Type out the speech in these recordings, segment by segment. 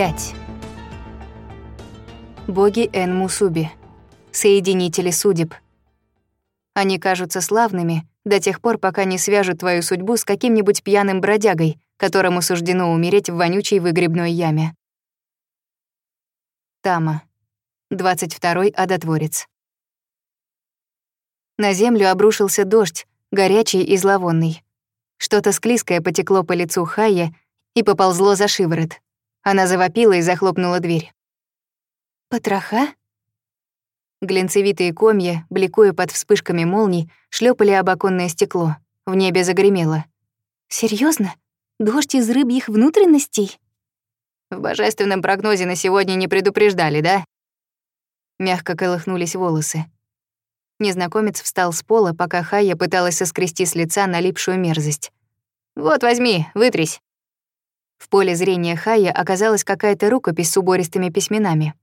5. Боги Эн Соединители судеб. Они кажутся славными до тех пор, пока не свяжут твою судьбу с каким-нибудь пьяным бродягой, которому суждено умереть в вонючей выгребной яме. Тама. 22-й адотворец. На землю обрушился дождь, горячий и зловонный. Что-то склизкое потекло по лицу Хайя и поползло за шиворот. Она завопила и захлопнула дверь. «Потроха?» Глинцевитые комья, бликуя под вспышками молний, шлепали об оконное стекло. В небе загремело. Серьезно? Дождь из рыбьих внутренностей?» «В божественном прогнозе на сегодня не предупреждали, да?» Мягко колыхнулись волосы. Незнакомец встал с пола, пока Хая пыталась соскрести с лица налипшую мерзость. «Вот возьми, вытрись». В поле зрения Хая оказалась какая-то рукопись с убористыми письменами.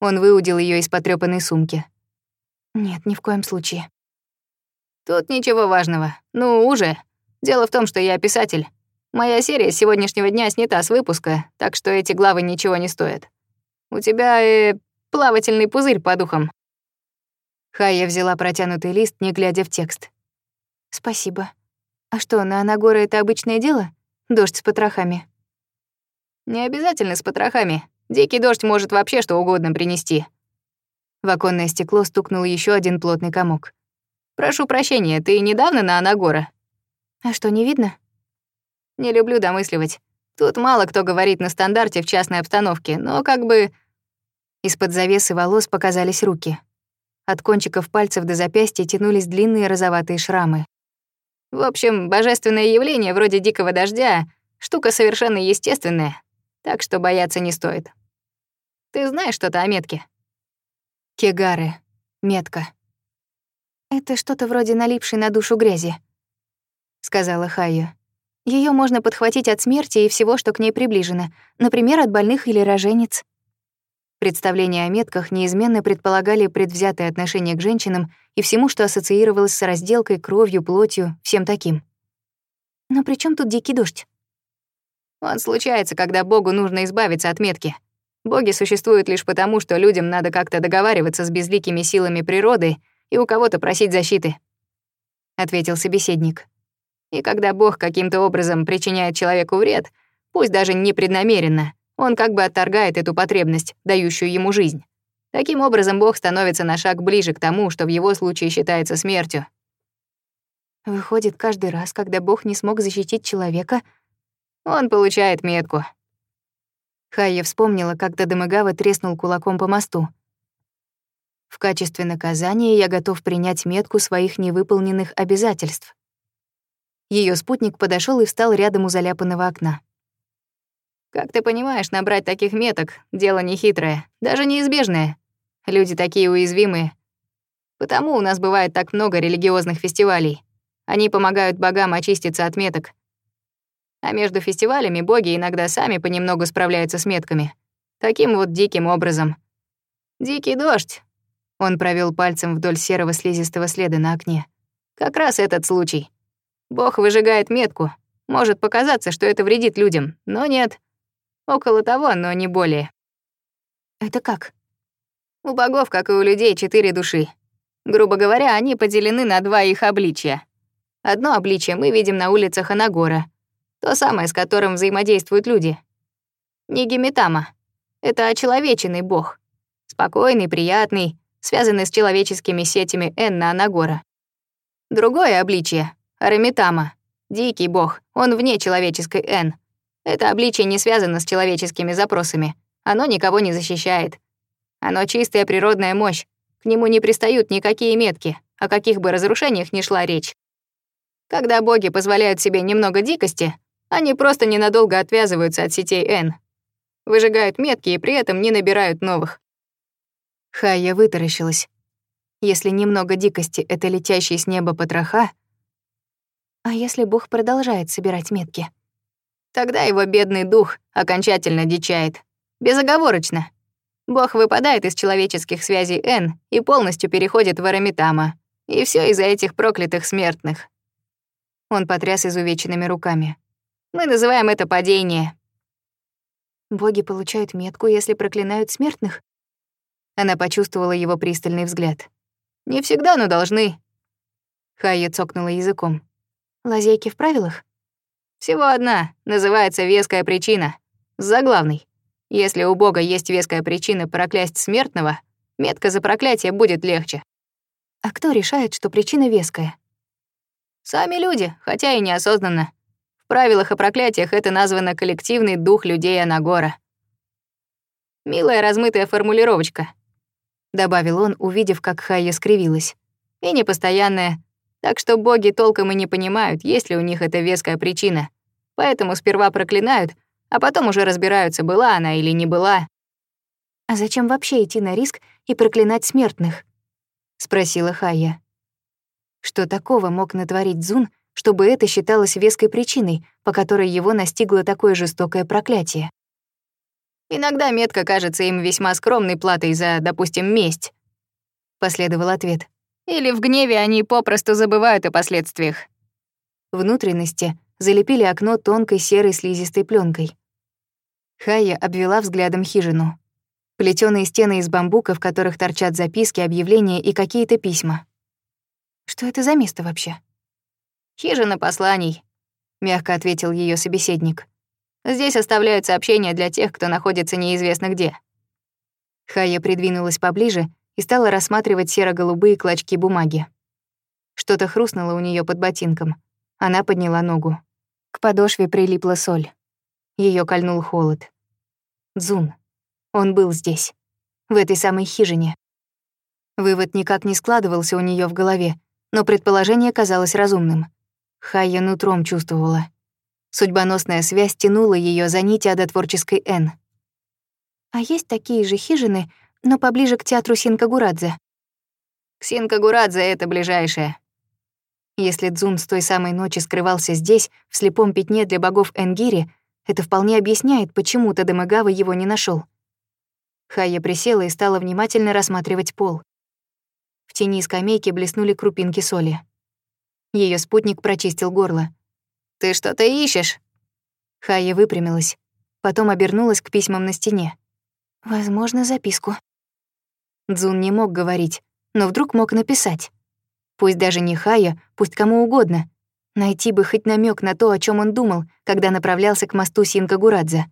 Он выудил ее из потрёпанной сумки. «Нет, ни в коем случае». «Тут ничего важного. Ну, уже. Дело в том, что я писатель. Моя серия с сегодняшнего дня снята с выпуска, так что эти главы ничего не стоят. У тебя э, плавательный пузырь по духам». Хая взяла протянутый лист, не глядя в текст. «Спасибо. А что, на Анагора это обычное дело?» Дождь с потрохами. Не обязательно с потрохами. Дикий дождь может вообще что угодно принести. В оконное стекло стукнул еще один плотный комок. Прошу прощения, ты недавно на Анагора? А что, не видно? Не люблю домысливать. Тут мало кто говорит на стандарте в частной обстановке, но как бы... Из-под завесы волос показались руки. От кончиков пальцев до запястья тянулись длинные розоватые шрамы. В общем, божественное явление вроде дикого дождя — штука совершенно естественная, так что бояться не стоит. Ты знаешь что-то о метке? Кегары. Метка. Это что-то вроде налипшей на душу грязи, — сказала Хайо. Ее можно подхватить от смерти и всего, что к ней приближено, например, от больных или рожениц. Представления о метках неизменно предполагали предвзятое отношение к женщинам и всему, что ассоциировалось с разделкой, кровью, плотью, всем таким. «Но при чем тут дикий дождь?» «Он случается, когда Богу нужно избавиться от метки. Боги существуют лишь потому, что людям надо как-то договариваться с безликими силами природы и у кого-то просить защиты», — ответил собеседник. «И когда Бог каким-то образом причиняет человеку вред, пусть даже непреднамеренно, он как бы отторгает эту потребность, дающую ему жизнь. Таким образом, Бог становится на шаг ближе к тому, что в его случае считается смертью. Выходит, каждый раз, когда Бог не смог защитить человека, он получает метку. Хайя вспомнила, как Тадамагава треснул кулаком по мосту. «В качестве наказания я готов принять метку своих невыполненных обязательств». Ее спутник подошел и встал рядом у заляпанного окна. Как ты понимаешь, набрать таких меток — дело нехитрое, даже неизбежное. Люди такие уязвимые. Потому у нас бывает так много религиозных фестивалей. Они помогают богам очиститься от меток. А между фестивалями боги иногда сами понемногу справляются с метками. Таким вот диким образом. «Дикий дождь!» Он провел пальцем вдоль серого слизистого следа на окне. «Как раз этот случай. Бог выжигает метку. Может показаться, что это вредит людям, но нет. Около того, но не более. Это как? У богов, как и у людей, четыре души. Грубо говоря, они поделены на два их обличия. Одно обличие мы видим на улицах Анагора, то самое, с которым взаимодействуют люди. Нигимитама — это очеловеченный бог, спокойный, приятный, связанный с человеческими сетями Энна Анагора. Другое обличие — Арамитама, дикий бог, он вне человеческой Н — это обличие не связано с человеческими запросами. Оно никого не защищает. Оно чистая природная мощь. К нему не пристают никакие метки, о каких бы разрушениях ни шла речь. Когда боги позволяют себе немного дикости, они просто ненадолго отвязываются от сетей Н. Выжигают метки и при этом не набирают новых. Хая вытаращилась. Если немного дикости — это летящий с неба потроха, а если бог продолжает собирать метки? Тогда его бедный дух окончательно дичает. Безоговорочно. Бог выпадает из человеческих связей Н и полностью переходит в Арамитама. И все из-за этих проклятых смертных. Он потряс изувеченными руками. Мы называем это падение. Боги получают метку, если проклинают смертных? Она почувствовала его пристальный взгляд. Не всегда, но должны. Хайя цокнула языком. Лазейки в правилах? Всего одна, называется веская причина. Заглавный. Если у Бога есть веская причина проклясть смертного, метка за проклятие будет легче. А кто решает, что причина веская? Сами люди, хотя и неосознанно. В правилах о проклятиях это названо коллективный дух людей Анагора. Милая размытая формулировочка —— добавил он, увидев, как Хайя скривилась. «И непостоянная. Так что боги толком и не понимают, есть ли у них эта веская причина. Поэтому сперва проклинают, а потом уже разбираются, была она или не была. «А зачем вообще идти на риск и проклинать смертных?» — спросила Хая. Что такого мог натворить Дзун, чтобы это считалось веской причиной, по которой его настигло такое жестокое проклятие? «Иногда метка кажется им весьма скромной платой за, допустим, месть», — последовал ответ. Или в гневе они попросту забывают о последствиях. Внутренности залепили окно тонкой серой слизистой пленкой. Хая обвела взглядом хижину. Плетёные стены из бамбука, в которых торчат записки, объявления и какие-то письма. Что это за место вообще? «Хижина посланий», — мягко ответил ее собеседник. «Здесь оставляют сообщения для тех, кто находится неизвестно где». Хая придвинулась поближе и стала рассматривать серо-голубые клочки бумаги. Что-то хрустнуло у нее под ботинком. Она подняла ногу. К подошве прилипла соль. Ее кольнул холод. Дзун. Он был здесь. В этой самой хижине. Вывод никак не складывался у нее в голове, но предположение казалось разумным. Хайя нутром чувствовала. Судьбоносная связь тянула ее за нити одотворческой Н. «А есть такие же хижины, но поближе к театру Синкагурадзе. Синкагурадзе — это ближайшее. Если Дзун с той самой ночи скрывался здесь, в слепом пятне для богов Энгири, это вполне объясняет, почему Тадемагава его не нашел. Хая присела и стала внимательно рассматривать пол. В тени скамейки блеснули крупинки соли. Ее спутник прочистил горло. «Ты что-то ищешь?» Хая выпрямилась, потом обернулась к письмам на стене. «Возможно, записку». Дзун не мог говорить, но вдруг мог написать. Пусть даже не Хая, пусть кому угодно. Найти бы хоть намек на то, о чем он думал, когда направлялся к мосту Синкагурадзе.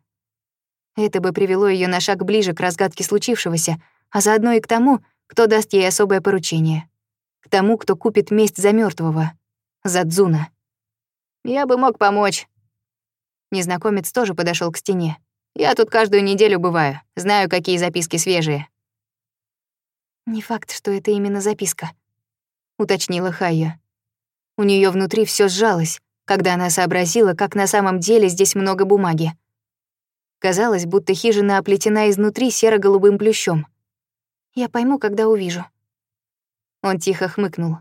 Это бы привело ее на шаг ближе к разгадке случившегося, а заодно и к тому, кто даст ей особое поручение. К тому, кто купит месть за мертвого, За Дзуна. «Я бы мог помочь». Незнакомец тоже подошел к стене. «Я тут каждую неделю бываю, знаю, какие записки свежие». «Не факт, что это именно записка», — уточнила Хайя. У нее внутри все сжалось, когда она сообразила, как на самом деле здесь много бумаги. Казалось, будто хижина оплетена изнутри серо-голубым плющом. «Я пойму, когда увижу». Он тихо хмыкнул.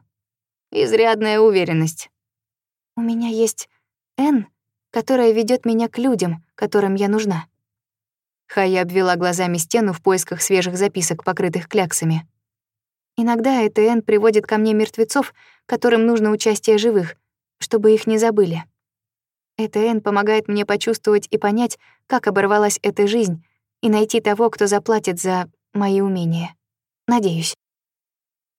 «Изрядная уверенность». «У меня есть Н, которая ведет меня к людям, которым я нужна». Хая обвела глазами стену в поисках свежих записок, покрытых кляксами. Иногда ЭТН приводит ко мне мертвецов, которым нужно участие живых, чтобы их не забыли. ЭТН помогает мне почувствовать и понять, как оборвалась эта жизнь, и найти того, кто заплатит за мои умения. Надеюсь.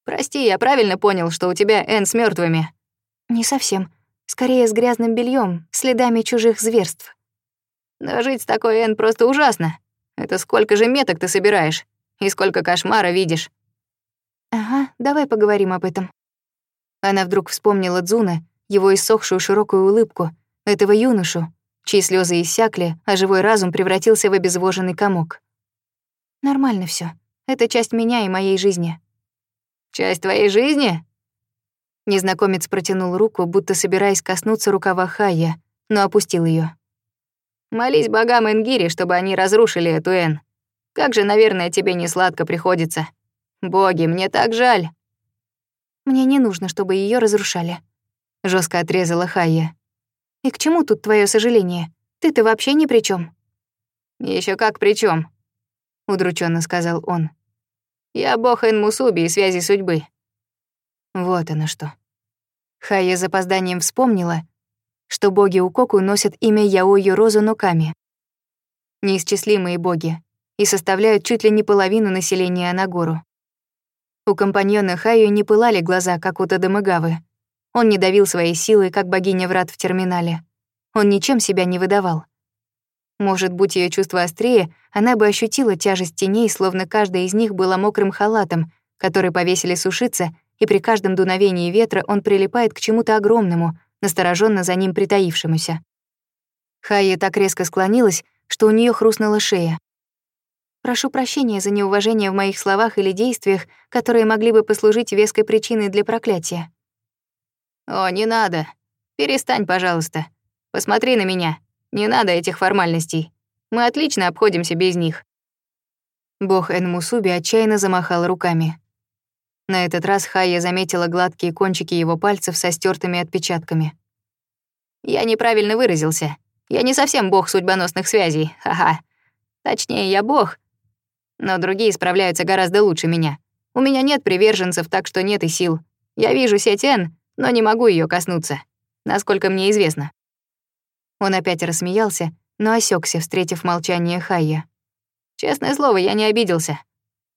«Прости, я правильно понял, что у тебя Н с мертвыми? «Не совсем. Скорее, с грязным бельем, следами чужих зверств». «Да жить с такой Н просто ужасно. Это сколько же меток ты собираешь? И сколько кошмара видишь? «Ага, давай поговорим об этом». Она вдруг вспомнила Дзуна, его иссохшую широкую улыбку, этого юношу, чьи слезы иссякли, а живой разум превратился в обезвоженный комок. «Нормально все. Это часть меня и моей жизни». «Часть твоей жизни?» Незнакомец протянул руку, будто собираясь коснуться рукава Хая, но опустил ее. «Молись богам Энгири, чтобы они разрушили эту Эн. Как же, наверное, тебе не сладко приходится». Боги, мне так жаль. Мне не нужно, чтобы ее разрушали. Жестко отрезала Хайя. И к чему тут твое сожаление? Ты-то вообще ни при чем. Еще как при чем, удрученно сказал он. Я бог Энмусуби и связи судьбы. Вот оно что. Хая с запозданием вспомнила, что боги Укоку носят имя Яою Розу Нуками. Неисчислимые боги и составляют чуть ли не половину населения Анагору. У компаньона Хаю не пылали глаза, как у Тадамагавы. Он не давил своей силы, как богиня врат в терминале. Он ничем себя не выдавал. Может, будь ее чувство острее, она бы ощутила тяжесть теней, словно каждая из них была мокрым халатом, который повесили сушиться, и при каждом дуновении ветра он прилипает к чему-то огромному, настороженно за ним притаившемуся. Хайя так резко склонилась, что у нее хрустнула шея. Прошу прощения за неуважение в моих словах или действиях, которые могли бы послужить веской причиной для проклятия». «О, не надо. Перестань, пожалуйста. Посмотри на меня. Не надо этих формальностей. Мы отлично обходимся без них». Бог Энмусуби отчаянно замахал руками. На этот раз Хайя заметила гладкие кончики его пальцев со стертыми отпечатками. «Я неправильно выразился. Я не совсем бог судьбоносных связей, ха-ха. Точнее, я бог, но другие справляются гораздо лучше меня. У меня нет приверженцев, так что нет и сил. Я вижу сеть Н, но не могу ее коснуться, насколько мне известно». Он опять рассмеялся, но осекся, встретив молчание Хайя. «Честное слово, я не обиделся.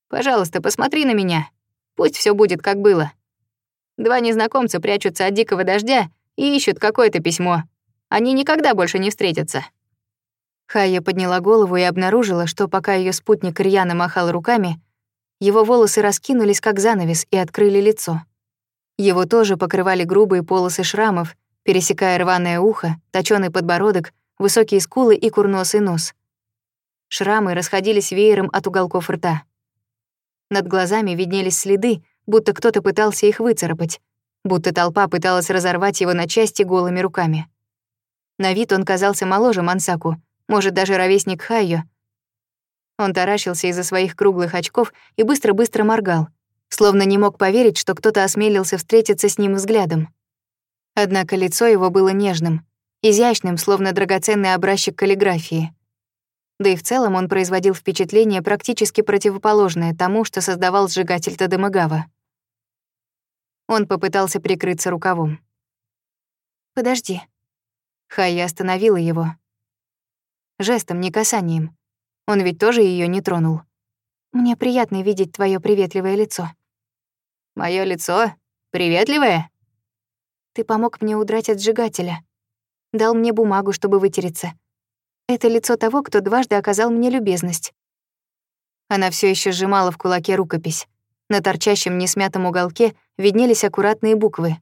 Пожалуйста, посмотри на меня. Пусть все будет, как было. Два незнакомца прячутся от дикого дождя и ищут какое-то письмо. Они никогда больше не встретятся. Хая подняла голову и обнаружила, что пока ее спутник рьяно махал руками, его волосы раскинулись как занавес и открыли лицо. Его тоже покрывали грубые полосы шрамов, пересекая рваное ухо, точёный подбородок, высокие скулы и курносый нос. Шрамы расходились веером от уголков рта. Над глазами виднелись следы, будто кто-то пытался их выцарапать, будто толпа пыталась разорвать его на части голыми руками. На вид он казался моложе Мансаку — может, даже ровесник Хайо. Он таращился из-за своих круглых очков и быстро-быстро моргал, словно не мог поверить, что кто-то осмелился встретиться с ним взглядом. Однако лицо его было нежным, изящным, словно драгоценный образчик каллиграфии. Да и в целом он производил впечатление, практически противоположное тому, что создавал сжигатель Тадемагава. Он попытался прикрыться рукавом. «Подожди». Хайя остановила его жестом, не касанием. Он ведь тоже ее не тронул. Мне приятно видеть твое приветливое лицо. Мое лицо? Приветливое? Ты помог мне удрать от сжигателя. Дал мне бумагу, чтобы вытереться. Это лицо того, кто дважды оказал мне любезность. Она все еще сжимала в кулаке рукопись. На торчащем несмятом уголке виднелись аккуратные буквы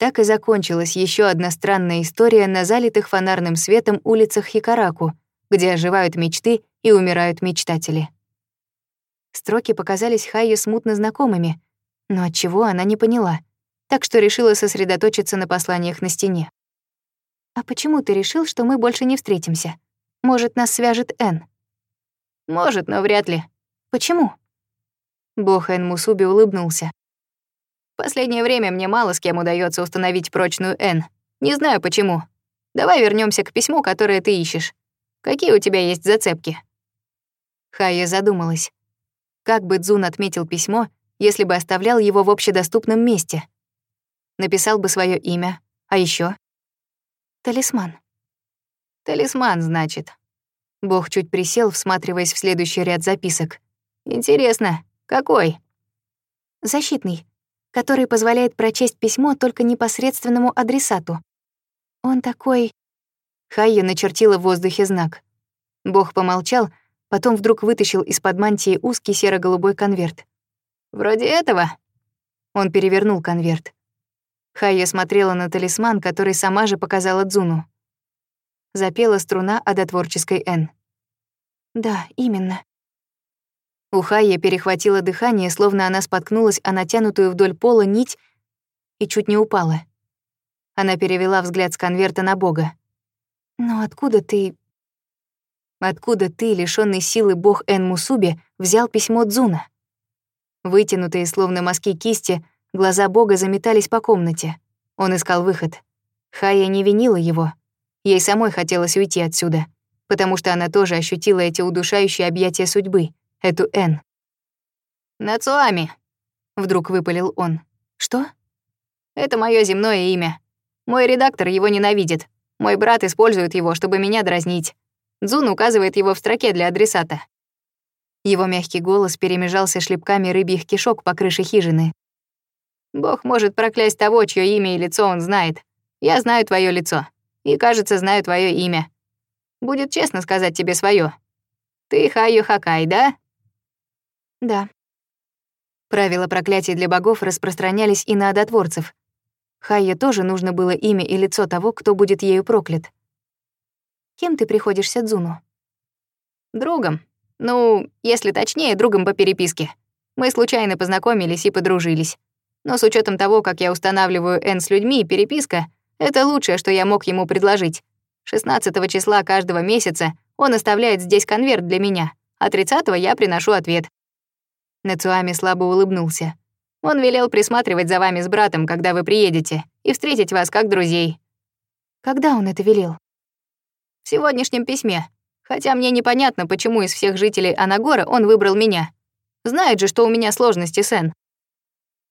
так и закончилась еще одна странная история на залитых фонарным светом улицах Хикараку, где оживают мечты и умирают мечтатели. Строки показались Хайе смутно знакомыми, но от чего она не поняла, так что решила сосредоточиться на посланиях на стене. «А почему ты решил, что мы больше не встретимся? Может, нас свяжет Н? «Может, но вряд ли». «Почему?» Бог Эн Мусуби улыбнулся, Последнее время мне мало с кем удается установить прочную «Н». Не знаю почему. Давай вернемся к письму, которое ты ищешь. Какие у тебя есть зацепки?» Хая задумалась. Как бы Дзун отметил письмо, если бы оставлял его в общедоступном месте? Написал бы свое имя. А еще Талисман. Талисман, значит. Бог чуть присел, всматриваясь в следующий ряд записок. Интересно, какой? Защитный который позволяет прочесть письмо только непосредственному адресату. Он такой... Хайя начертила в воздухе знак. Бог помолчал, потом вдруг вытащил из-под мантии узкий серо-голубой конверт. «Вроде этого». Он перевернул конверт. Хайя смотрела на талисман, который сама же показала Дзуну. Запела струна одотворческой «Н». «Да, именно», Ухайя перехватила дыхание, словно она споткнулась о натянутую вдоль пола нить и чуть не упала. Она перевела взгляд с конверта на Бога. «Но откуда ты...» «Откуда ты, лишённый силы бог Энмусуби, взял письмо Дзуна?» Вытянутые, словно мазки кисти, глаза бога заметались по комнате. Он искал выход. Хая не винила его. Ей самой хотелось уйти отсюда, потому что она тоже ощутила эти удушающие объятия судьбы — эту Н. «Нацуами», — вдруг выпалил он. «Что?» «Это мое земное имя. Мой редактор его ненавидит. Мой брат использует его, чтобы меня дразнить. Дзун указывает его в строке для адресата». Его мягкий голос перемежался шлепками рыбьих кишок по крыше хижины. «Бог может проклясть того, чье имя и лицо он знает. Я знаю твое лицо. И, кажется, знаю твое имя. Будет честно сказать тебе свое. Ты Хайо Хакай, да?» Да. Правила проклятий для богов распространялись и на одотворцев. Хайе тоже нужно было имя и лицо того, кто будет ею проклят. Кем ты приходишься Дзуну? Другом. Ну, если точнее, другом по переписке. Мы случайно познакомились и подружились. Но с учетом того, как я устанавливаю N с людьми, переписка — это лучшее, что я мог ему предложить. 16 числа каждого месяца он оставляет здесь конверт для меня, а 30 я приношу ответ. Нацуамис слабо улыбнулся. «Он велел присматривать за вами с братом, когда вы приедете, и встретить вас как друзей». «Когда он это велел?» «В сегодняшнем письме. Хотя мне непонятно, почему из всех жителей Анагора он выбрал меня. Знает же, что у меня сложности, Сен».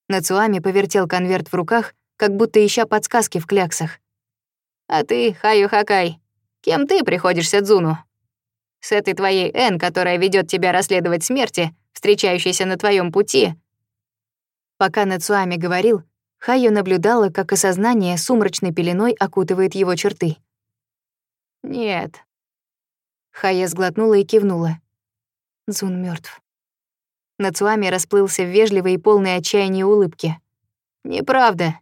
Нацуами повертел конверт в руках, как будто ища подсказки в кляксах. «А ты, Хаю Хакай, кем ты приходишься Дзуну? С этой твоей Эн, которая ведет тебя расследовать смерти, встречающийся на твоем пути». Пока Нацуами говорил, Хайо наблюдала, как осознание сумрачной пеленой окутывает его черты. «Нет». Хая сглотнула и кивнула. Дзун мертв. Нацуами расплылся в вежливой и полной отчаяния улыбке. «Неправда».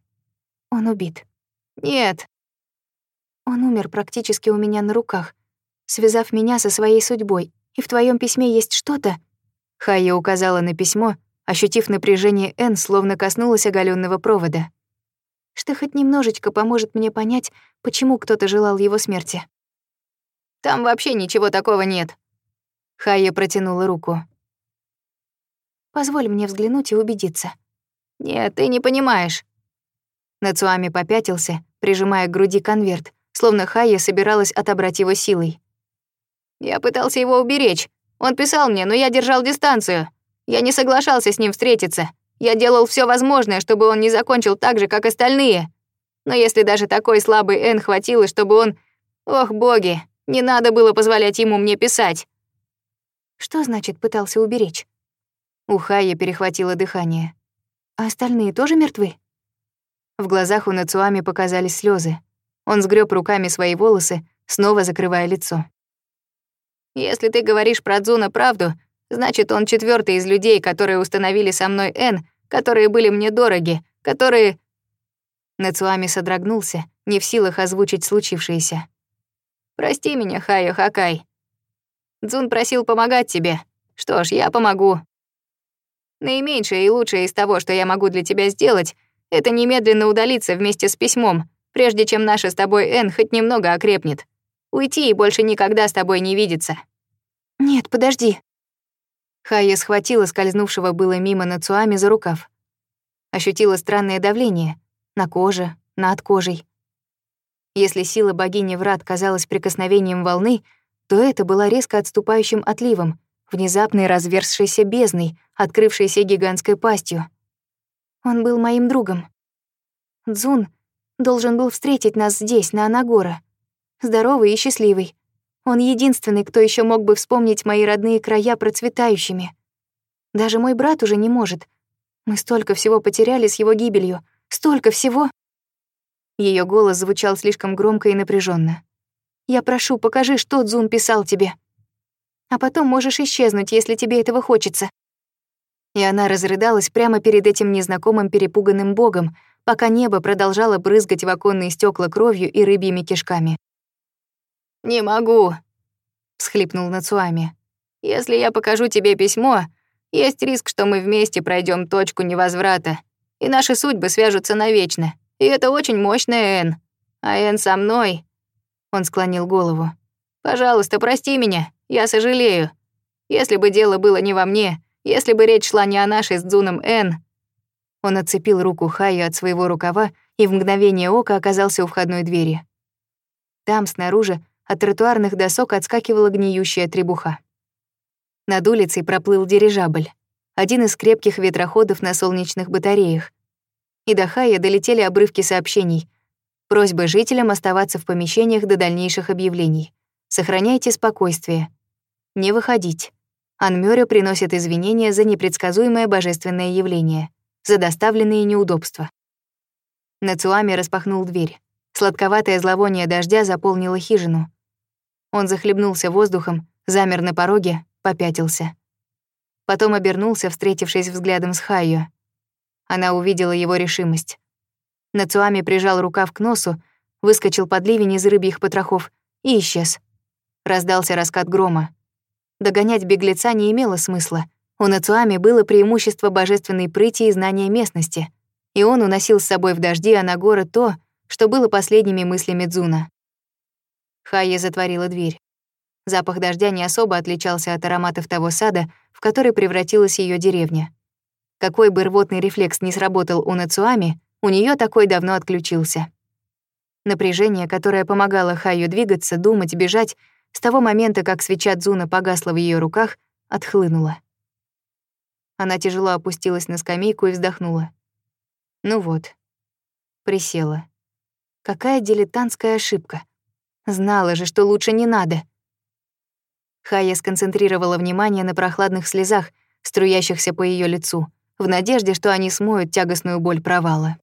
«Он убит». «Нет». «Он умер практически у меня на руках, связав меня со своей судьбой, и в твоем письме есть что-то, Хайя указала на письмо, ощутив напряжение Энн, словно коснулась оголенного провода. Что хоть немножечко поможет мне понять, почему кто-то желал его смерти. «Там вообще ничего такого нет». Хайя протянула руку. «Позволь мне взглянуть и убедиться». «Нет, ты не понимаешь». Нацуами попятился, прижимая к груди конверт, словно Хайя собиралась отобрать его силой. «Я пытался его уберечь, он писал мне, но я держал дистанцию. Я не соглашался с ним встретиться. Я делал все возможное, чтобы он не закончил так же, как остальные. Но если даже такой слабый Н хватило, чтобы он... Ох, боги, не надо было позволять ему мне писать. Что значит пытался уберечь? У Хая перехватило дыхание. А остальные тоже мертвы? В глазах у Нацуами показались слезы. Он сгреб руками свои волосы, снова закрывая лицо. Если ты говоришь про Дзуна правду, значит, он четвертый из людей, которые установили со мной Н, которые были мне дороги, которые...» Нацуами содрогнулся, не в силах озвучить случившееся. «Прости меня, Хайо Хакай. Дзун просил помогать тебе. Что ж, я помогу. Наименьшее и лучшее из того, что я могу для тебя сделать, это немедленно удалиться вместе с письмом, прежде чем наша с тобой Н хоть немного окрепнет. Уйти и больше никогда с тобой не видеться. «Нет, подожди». Хая схватила скользнувшего было мимо Нацуами за рукав. Ощутила странное давление. На коже, над кожей. Если сила богини врат казалась прикосновением волны, то это была резко отступающим отливом, внезапной разверзшейся бездной, открывшейся гигантской пастью. Он был моим другом. Дзун должен был встретить нас здесь, на Анагора. Здоровый и счастливый. Он единственный, кто еще мог бы вспомнить мои родные края процветающими. Даже мой брат уже не может. Мы столько всего потеряли с его гибелью. Столько всего. Ее голос звучал слишком громко и напряженно. Я прошу, покажи, что Дзун писал тебе. А потом можешь исчезнуть, если тебе этого хочется. И она разрыдалась прямо перед этим незнакомым перепуганным богом, пока небо продолжало брызгать в оконные стекла кровью и рыбьими кишками. «Не могу», — всхлипнул Нацуами. «Если я покажу тебе письмо, есть риск, что мы вместе пройдем точку невозврата, и наши судьбы свяжутся навечно. И это очень мощная Эн. А Эн со мной...» Он склонил голову. «Пожалуйста, прости меня, я сожалею. Если бы дело было не во мне, если бы речь шла не о нашей с Дзуном Эн...» Он отцепил руку Хаю от своего рукава и в мгновение ока оказался у входной двери. Там, снаружи, от тротуарных досок отскакивала гниющая требуха. Над улицей проплыл дирижабль. Один из крепких ветроходов на солнечных батареях. И до Хая долетели обрывки сообщений. Просьба жителям оставаться в помещениях до дальнейших объявлений. Сохраняйте спокойствие. Не выходить. Анмёрю приносит извинения за непредсказуемое божественное явление, за доставленные неудобства. Нацуами распахнул дверь. Сладковатое зловоние дождя заполнило хижину. Он захлебнулся воздухом, замер на пороге, попятился. Потом обернулся, встретившись взглядом с Хайо. Она увидела его решимость. Нацуами прижал рукав к носу, выскочил под ливень из рыбьих потрохов и исчез. Раздался раскат грома. Догонять беглеца не имело смысла. У Нацуами было преимущество божественной прыти и знания местности, и он уносил с собой в дожди а горы то, что было последними мыслями Дзуна. Хайя затворила дверь. Запах дождя не особо отличался от ароматов того сада, в который превратилась ее деревня. Какой бы рвотный рефлекс не сработал у Нацуами, у нее такой давно отключился. Напряжение, которое помогало Хаю двигаться, думать, бежать, с того момента, как свеча Дзуна погасла в ее руках, отхлынуло. Она тяжело опустилась на скамейку и вздохнула. Ну вот. Присела. Какая дилетантская ошибка. Знала же, что лучше не надо. Хая сконцентрировала внимание на прохладных слезах, струящихся по ее лицу, в надежде, что они смоют тягостную боль провала.